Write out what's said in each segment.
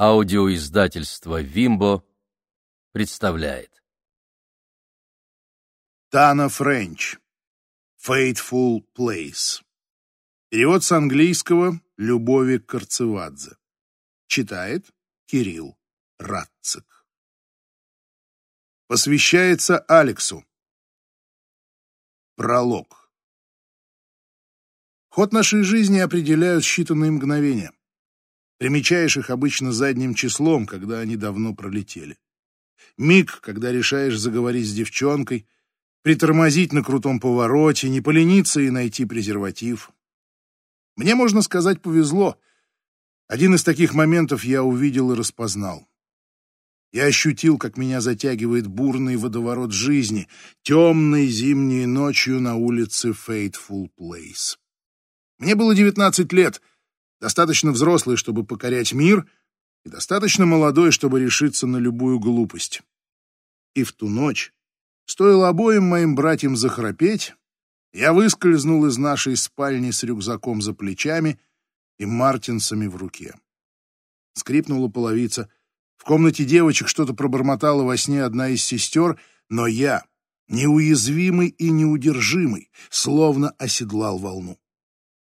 Аудиоиздательство «Вимбо» представляет. Тана Френч. Fateful Place. Перевод с английского Любови Карцевадзе. Читает Кирилл Радцик. Посвящается Алексу. Пролог. Ход нашей жизни определяют считанные мгновения. Примечаешь их обычно задним числом, когда они давно пролетели. Миг, когда решаешь заговорить с девчонкой, притормозить на крутом повороте, не полениться и найти презерватив. Мне, можно сказать, повезло. Один из таких моментов я увидел и распознал. Я ощутил, как меня затягивает бурный водоворот жизни, темной зимней ночью на улице Fateful Place. Мне было 19 лет — достаточно взрослый, чтобы покорять мир, и достаточно молодой, чтобы решиться на любую глупость. И в ту ночь, стоило обоим моим братьям захрапеть, я выскользнул из нашей спальни с рюкзаком за плечами и мартинсами в руке. Скрипнула половица. В комнате девочек что-то пробормотала во сне одна из сестер, но я, неуязвимый и неудержимый, словно оседлал волну.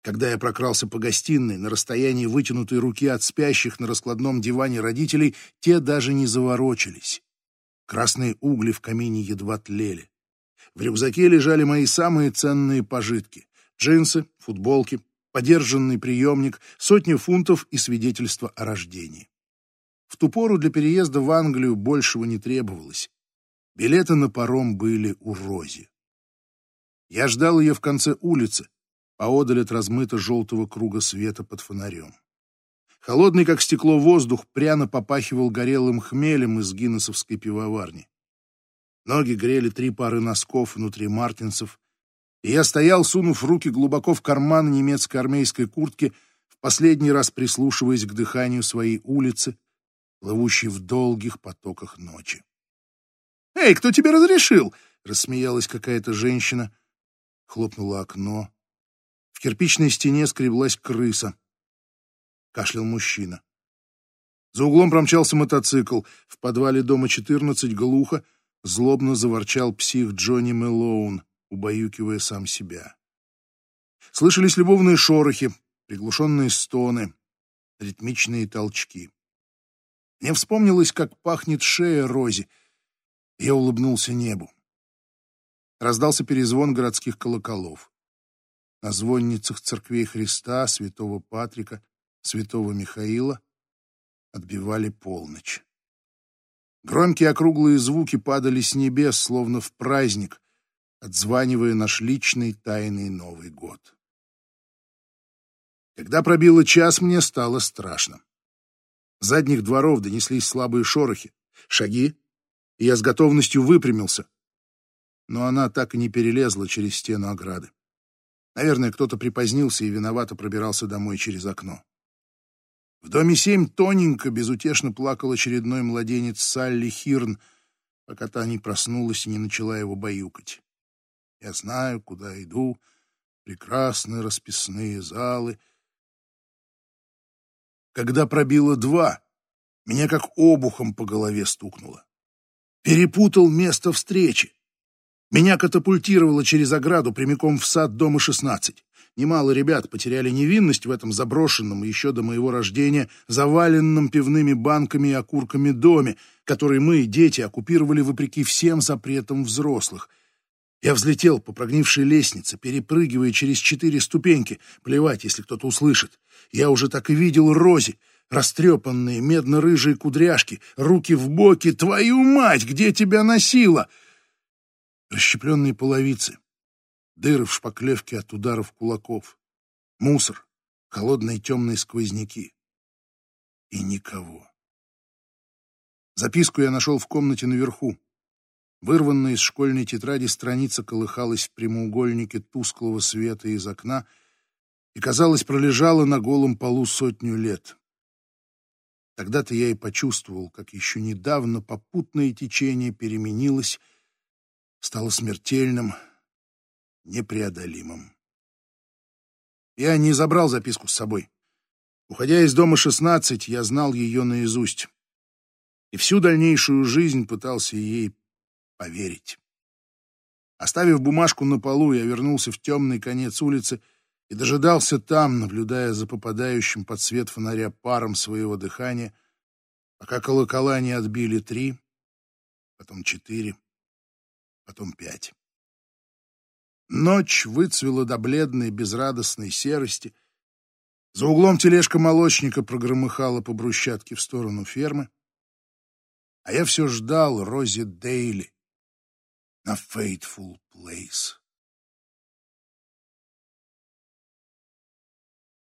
Когда я прокрался по гостиной на расстоянии вытянутой руки от спящих на раскладном диване родителей, те даже не заворочились. Красные угли в камине едва тлели. В рюкзаке лежали мои самые ценные пожитки — джинсы, футболки, подержанный приемник, сотни фунтов и свидетельство о рождении. В ту пору для переезда в Англию большего не требовалось. Билеты на паром были у Рози. Я ждал ее в конце улицы, поодаль от размыто-желтого круга света под фонарем. Холодный, как стекло, воздух пряно попахивал горелым хмелем из гиннесовской пивоварни. Ноги грели три пары носков внутри мартинсов, и я стоял, сунув руки глубоко в карман немецкой армейской куртки, в последний раз прислушиваясь к дыханию своей улицы, плывущей в долгих потоках ночи. «Эй, кто тебе разрешил?» — рассмеялась какая-то женщина. Хлопнуло окно, кирпичной стене скреблась крыса. Кашлял мужчина. За углом промчался мотоцикл. В подвале дома 14 глухо злобно заворчал псих Джонни Мэлоун, убаюкивая сам себя. Слышались любовные шорохи, приглушенные стоны, ритмичные толчки. Мне вспомнилось, как пахнет шея Рози. Я улыбнулся небу. Раздался перезвон городских колоколов на звонницах церквей Христа, святого Патрика, святого Михаила отбивали полночь. Громкие округлые звуки падали с небес, словно в праздник, отзванивая наш личный тайный Новый год. Когда пробило час, мне стало страшно. С задних дворов донеслись слабые шорохи, шаги, и я с готовностью выпрямился. Но она так и не перелезла через стену ограды. Наверное, кто-то припозднился и виновато пробирался домой через окно. В доме семь тоненько, безутешно плакал очередной младенец Салли Хирн, пока та не проснулась и не начала его баюкать. Я знаю, куда иду, прекрасные расписные залы. Когда пробило два, меня как обухом по голове стукнуло. Перепутал место встречи. Меня катапультировало через ограду прямиком в сад дома 16. Немало ребят потеряли невинность в этом заброшенном еще до моего рождения, заваленном пивными банками и окурками доме, который мы, дети, оккупировали вопреки всем запретам взрослых. Я взлетел по прогнившей лестнице, перепрыгивая через четыре ступеньки. Плевать, если кто-то услышит. Я уже так и видел Рози, растрепанные медно-рыжие кудряшки, руки в боки. Твою мать, где тебя носило? — расщепленные половицы, дыры в шпаклевке от ударов кулаков, мусор, холодные темные сквозняки. И никого. Записку я нашел в комнате наверху. Вырванная из школьной тетради страница колыхалась в прямоугольнике тусклого света из окна и, казалось, пролежала на голом полу сотню лет. Тогда-то я и почувствовал, как еще недавно попутное течение переменилось стало смертельным, непреодолимым. Я не забрал записку с собой. Уходя из дома 16, я знал ее наизусть. И всю дальнейшую жизнь пытался ей поверить. Оставив бумажку на полу, я вернулся в темный конец улицы и дожидался там, наблюдая за попадающим под свет фонаря паром своего дыхания, пока колокола не отбили три, потом четыре, потом пять. Ночь выцвела до бледной, безрадостной серости. За углом тележка молочника прогромыхала по брусчатке в сторону фермы. А я все ждал Рози Дейли на Fateful Place.